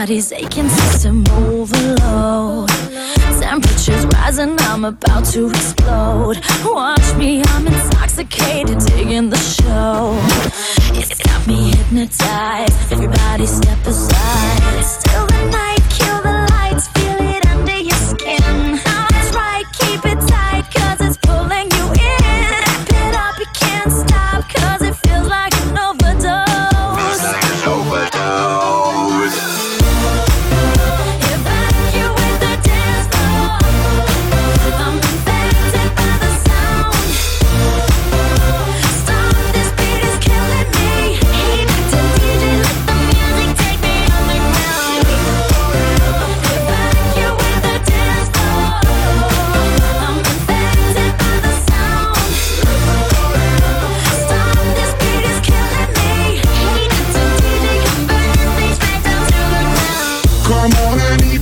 body's aching, system overload. Temperatures rising, I'm about to explode. Watch me, I'm intoxicated, digging the show.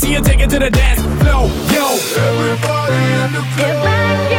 me see you take it to the dance floor, yo. Everybody in the club. If you